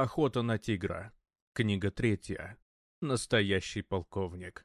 Охота на тигра. Книга третья. Настоящий полковник.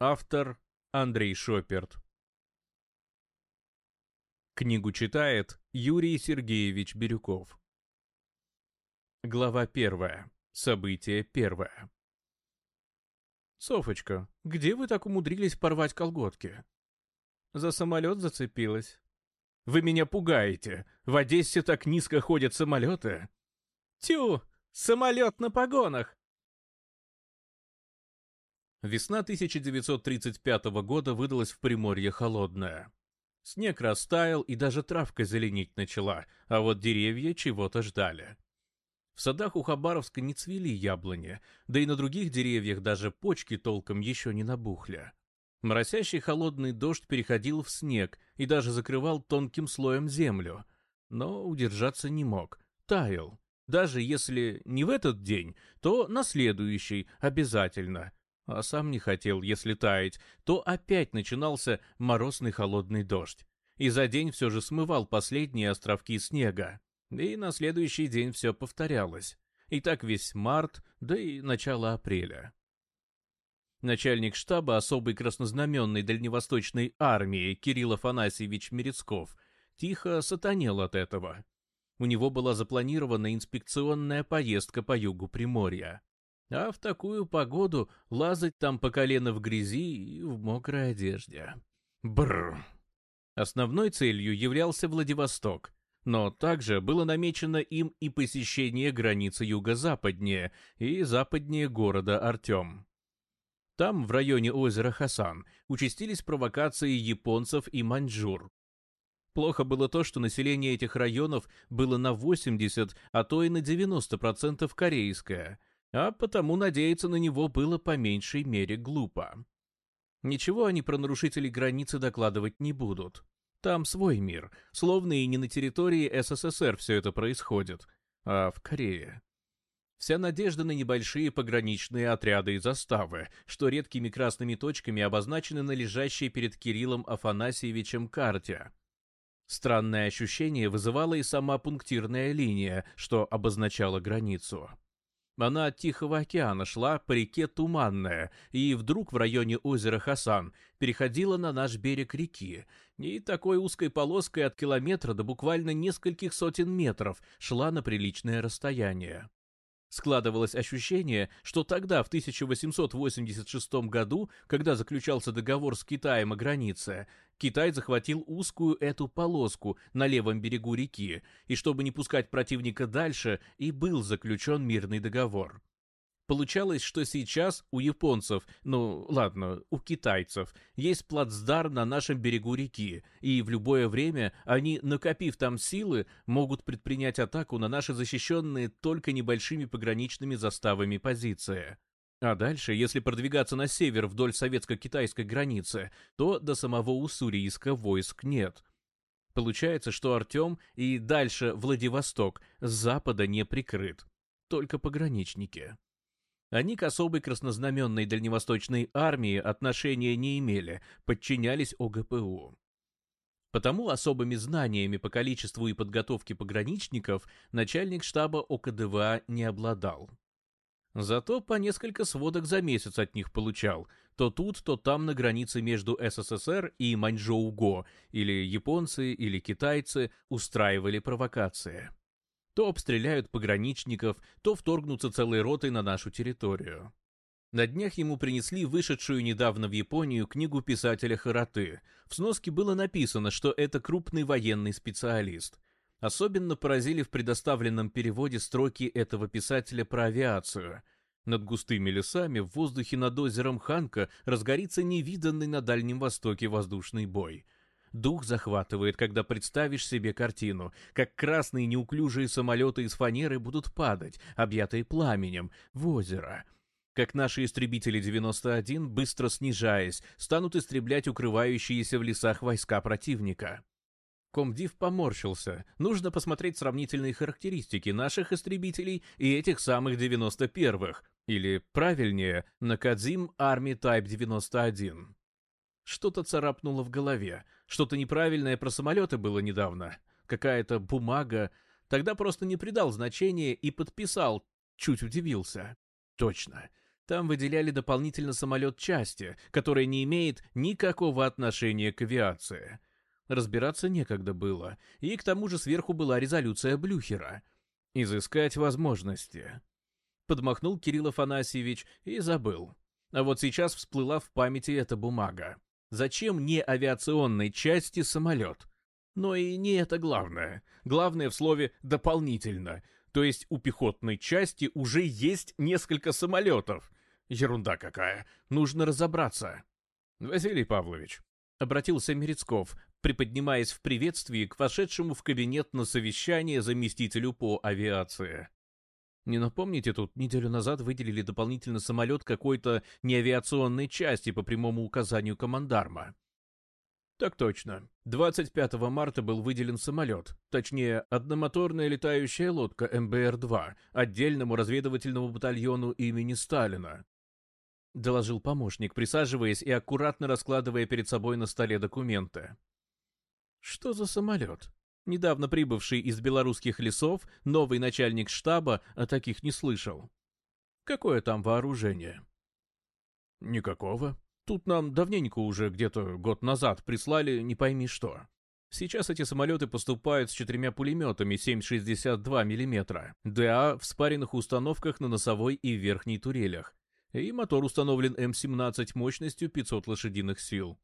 Автор Андрей Шоперт. Книгу читает Юрий Сергеевич Бирюков. Глава первая. Событие первое. «Софочка, где вы так умудрились порвать колготки?» «За самолет зацепилась». «Вы меня пугаете! В Одессе так низко ходят самолеты!» Тю! Самолет на погонах!» Весна 1935 года выдалась в Приморье холодная. Снег растаял, и даже травка зеленеть начала, а вот деревья чего-то ждали. В садах у Хабаровска не цвели яблони, да и на других деревьях даже почки толком еще не набухли. Моросящий холодный дождь переходил в снег и даже закрывал тонким слоем землю, но удержаться не мог, таял. Даже если не в этот день, то на следующий обязательно. А сам не хотел, если таять, то опять начинался морозный холодный дождь. И за день все же смывал последние островки снега. И на следующий день все повторялось. И так весь март, да и начало апреля. Начальник штаба особой краснознаменной дальневосточной армии Кирилл Афанасьевич Мерецков тихо сатанел от этого. У него была запланирована инспекционная поездка по югу Приморья. А в такую погоду лазать там по колено в грязи и в мокрой одежде. Бррр. Основной целью являлся Владивосток, но также было намечено им и посещение границы юго-западнее и западнее города Артем. Там, в районе озера Хасан, участились провокации японцев и маньчжур, Плохо было то, что население этих районов было на 80, а то и на 90% корейское, а потому надеяться на него было по меньшей мере глупо. Ничего они про нарушителей границы докладывать не будут. Там свой мир, словно и не на территории СССР все это происходит, а в Корее. Вся надежда на небольшие пограничные отряды и заставы, что редкими красными точками обозначены на лежащей перед Кириллом Афанасьевичем карте – Странное ощущение вызывала и сама пунктирная линия, что обозначала границу. Она от Тихого океана шла по реке Туманная, и вдруг в районе озера Хасан переходила на наш берег реки, и такой узкой полоской от километра до буквально нескольких сотен метров шла на приличное расстояние. Складывалось ощущение, что тогда, в 1886 году, когда заключался договор с Китаем о границе, Китай захватил узкую эту полоску на левом берегу реки, и чтобы не пускать противника дальше, и был заключен мирный договор. Получалось, что сейчас у японцев, ну ладно, у китайцев, есть плацдар на нашем берегу реки, и в любое время они, накопив там силы, могут предпринять атаку на наши защищенные только небольшими пограничными заставами позиции. А дальше, если продвигаться на север вдоль советско-китайской границы, то до самого Уссурийска войск нет. Получается, что Артем и дальше Владивосток с запада не прикрыт. Только пограничники. Они к особой краснознаменной дальневосточной армии отношения не имели, подчинялись ОГПУ. Потому особыми знаниями по количеству и подготовке пограничников начальник штаба ОКДВА не обладал. Зато по несколько сводок за месяц от них получал, то тут, то там на границе между СССР и Маньчжоуго, или японцы, или китайцы устраивали провокации. То обстреляют пограничников, то вторгнутся целой ротой на нашу территорию. На днях ему принесли вышедшую недавно в Японию книгу писателя Хараты. В сноске было написано, что это крупный военный специалист. Особенно поразили в предоставленном переводе строки этого писателя про авиацию. Над густыми лесами в воздухе над озером Ханка разгорится невиданный на Дальнем Востоке воздушный бой. Дух захватывает, когда представишь себе картину, как красные неуклюжие самолеты из фанеры будут падать, объятые пламенем, в озеро. Как наши истребители 91, быстро снижаясь, станут истреблять укрывающиеся в лесах войска противника. Комдив поморщился. Нужно посмотреть сравнительные характеристики наших истребителей и этих самых 91-х, или, правильнее, Накадзим Army Type 91. Что-то царапнуло в голове. Что-то неправильное про самолеты было недавно. Какая-то бумага. Тогда просто не придал значения и подписал. Чуть удивился. Точно. Там выделяли дополнительно самолет части, который не имеет никакого отношения к авиации. Разбираться некогда было, и к тому же сверху была резолюция Блюхера. «Изыскать возможности». Подмахнул Кирилл Афанасьевич и забыл. А вот сейчас всплыла в памяти эта бумага. Зачем не авиационной части самолет? Но и не это главное. Главное в слове «дополнительно». То есть у пехотной части уже есть несколько самолетов. Ерунда какая. Нужно разобраться. Василий Павлович, обратился Мерецков, приподнимаясь в приветствии к вошедшему в кабинет на совещание заместителю по авиации. Не напомните, тут неделю назад выделили дополнительно самолет какой-то неавиационной части по прямому указанию командарма. Так точно. 25 марта был выделен самолет, точнее, одномоторная летающая лодка МБР-2 отдельному разведывательному батальону имени Сталина, — доложил помощник, присаживаясь и аккуратно раскладывая перед собой на столе документы. «Что за самолет?» Недавно прибывший из белорусских лесов новый начальник штаба о таких не слышал. Какое там вооружение? Никакого. Тут нам давненько уже, где-то год назад, прислали не пойми что. Сейчас эти самолеты поступают с четырьмя пулеметами 7,62 мм, ДА в спаренных установках на носовой и верхней турелях. И мотор установлен эм М-17 мощностью 500 лошадиных сил.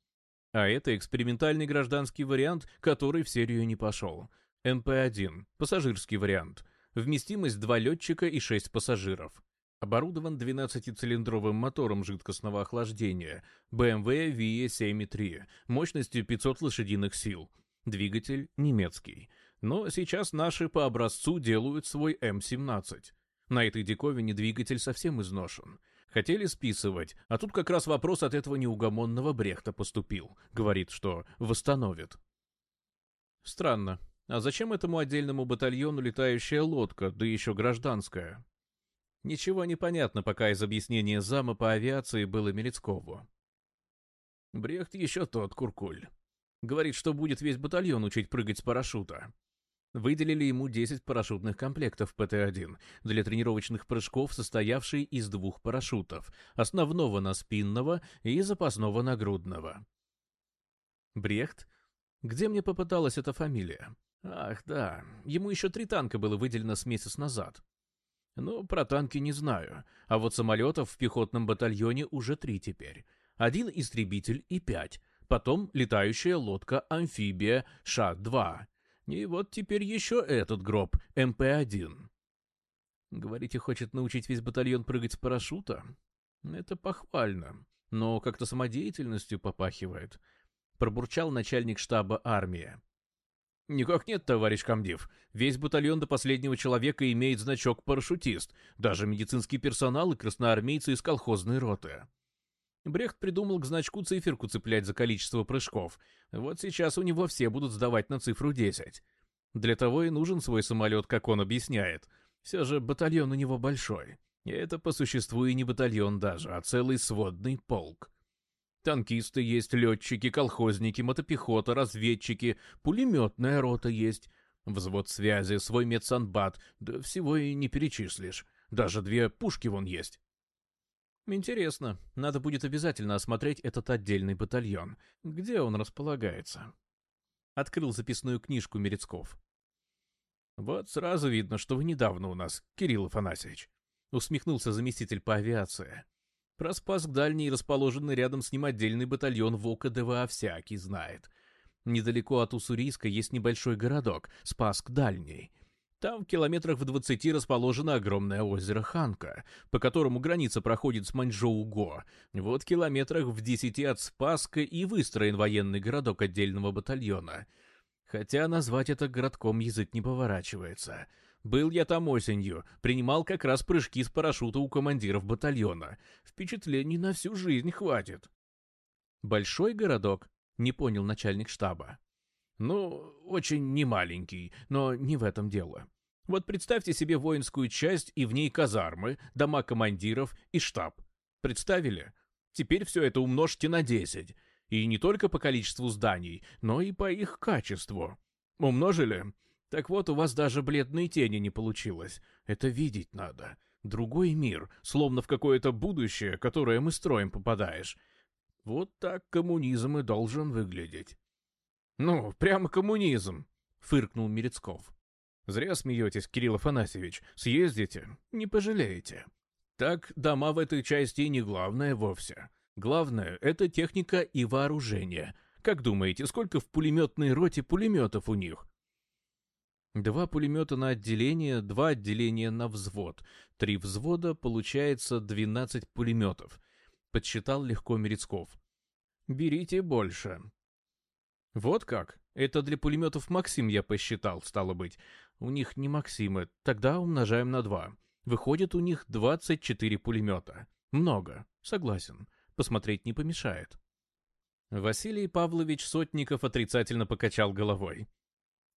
А это экспериментальный гражданский вариант, который в серию не пошел. МП-1, пассажирский вариант. Вместимость 2 летчика и 6 пассажиров. Оборудован 12-цилиндровым мотором жидкостного охлаждения BMW VE7.3 эм мощностью 500 лошадиных сил. Двигатель немецкий. Но сейчас наши по образцу делают свой эм М-17. На этой диковине двигатель совсем изношен. Хотели списывать, а тут как раз вопрос от этого неугомонного Брехта поступил. Говорит, что восстановит. Странно. А зачем этому отдельному батальону летающая лодка, да еще гражданская? Ничего не понятно пока из объяснения зама по авиации было Мелецкову. Брехт еще тот куркуль. Говорит, что будет весь батальон учить прыгать с парашюта. Выделили ему 10 парашютных комплектов ПТ-1 для тренировочных прыжков, состоявшие из двух парашютов – основного на спинного и запасного на грудного. Брехт? Где мне попыталась эта фамилия? Ах, да, ему еще три танка было выделено с месяц назад. Ну, про танки не знаю, а вот самолетов в пехотном батальоне уже три теперь. Один истребитель и пять, потом летающая лодка-амфибия Ша-2 – и вот теперь еще этот гроб, МП-1. Говорите, хочет научить весь батальон прыгать с парашюта? Это похвально, но как-то самодеятельностью попахивает. Пробурчал начальник штаба армии. «Никак нет, товарищ комдив. Весь батальон до последнего человека имеет значок «парашютист», даже медицинский персонал и красноармейцы из колхозной роты. Брехт придумал к значку циферку цеплять за количество прыжков. Вот сейчас у него все будут сдавать на цифру 10. Для того и нужен свой самолет, как он объясняет. Все же батальон у него большой. И это по существу и не батальон даже, а целый сводный полк. Танкисты есть, летчики, колхозники, мотопехота, разведчики, пулеметная рота есть, взвод связи, свой медсанбат, да всего и не перечислишь. Даже две пушки вон есть. Интересно, надо будет обязательно осмотреть этот отдельный батальон. Где он располагается? Открыл записную книжку Мерецков. Вот сразу видно, что вы недавно у нас, Кирилл Афанасьевич. Усмехнулся заместитель по авиации. Про Спаск Дальний, расположенный рядом с ним отдельный батальон ВОКДВА всякий знает. Недалеко от Уссурийска есть небольшой городок, Спаск Дальний — там в километрах в 20 расположено огромное озеро Ханка, по которому граница проходит с Маньчжоу-го. Вот километрах в 10 от Спаска и выстроен военный городок отдельного батальона. Хотя назвать это городком язык не поворачивается. Был я там осенью, принимал как раз прыжки с парашюта у командиров батальона. Впечатлений на всю жизнь хватит. «Большой городок?» — не понял начальник штаба. Ну, очень немаленький, но не в этом дело. Вот представьте себе воинскую часть и в ней казармы, дома командиров и штаб. Представили? Теперь все это умножьте на 10. И не только по количеству зданий, но и по их качеству. Умножили? Так вот, у вас даже бледной тени не получилось. Это видеть надо. Другой мир, словно в какое-то будущее, которое мы строим, попадаешь. Вот так коммунизм и должен выглядеть. Ну, прямо коммунизм, фыркнул Мерецков. Зря смеетесь, Кирилл Афанасьевич. Съездите, не пожалеете. Так, дома в этой части не главное вовсе. Главное — это техника и вооружение. Как думаете, сколько в пулеметной роте пулеметов у них? Два пулемета на отделение, два отделения на взвод. Три взвода, получается 12 пулеметов. Подсчитал легко Мерецков. «Берите больше», вот как? Это для пулеметов Максим я посчитал, стало быть. У них не Максимы, тогда умножаем на 2. Выходит, у них 24 пулемета. Много, согласен. Посмотреть не помешает. Василий Павлович Сотников отрицательно покачал головой.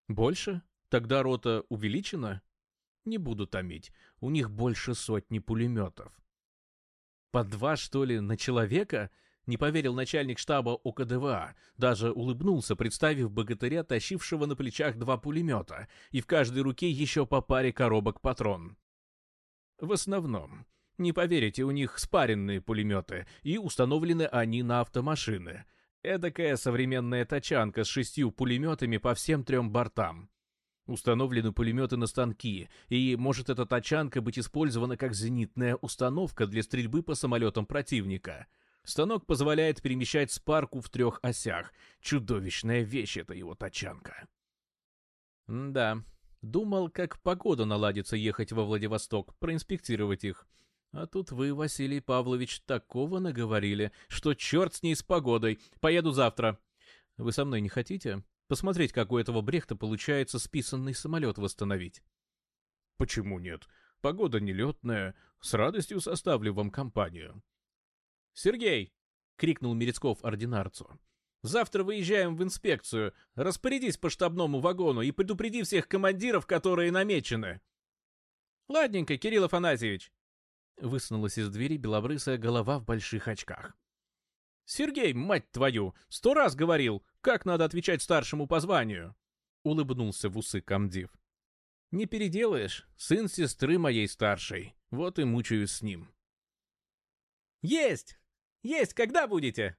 Больше? Тогда рота увеличена? Не буду томить, у них больше сотни пулеметов. По два, что ли, на человека? Не поверил начальник штаба ОКДВА, даже улыбнулся, представив богатыря, тащившего на плечах два пулемета и в каждой руке еще по паре коробок патрон. В основном. Не поверите, у них спаренные пулеметы, и установлены они на автомашины. Эдакая современная тачанка с шестью пулеметами по всем трем бортам. Установлены пулеметы на станки, и может эта тачанка быть использована как зенитная установка для стрельбы по самолетам противника. Станок позволяет перемещать спарку в трех осях. Чудовищная вещь это его тачанка. М да, думал, как погода наладится ехать во Владивосток, проинспектировать их. А тут вы, Василий Павлович, такого наговорили, что черт с ней с погодой. Поеду завтра. Вы со мной не хотите? Посмотреть, как у этого Брехта получается списанный самолет восстановить. Почему нет? Погода нелетная. С радостью составлю вам компанию. «Сергей!» — крикнул Мерецков ординарцу. «Завтра выезжаем в инспекцию. Распорядись по штабному вагону и предупреди всех командиров, которые намечены». «Ладненько, Кирилл Афанасьевич!» Высунулась из двери белобрысая голова в больших очках. «Сергей, мать твою, сто раз говорил, как надо отвечать старшему по званию!» Улыбнулся в усы комдив. «Не переделаешь, сын сестры моей старшей, вот и мучаюсь с ним». «Есть!» Есть когда будете?»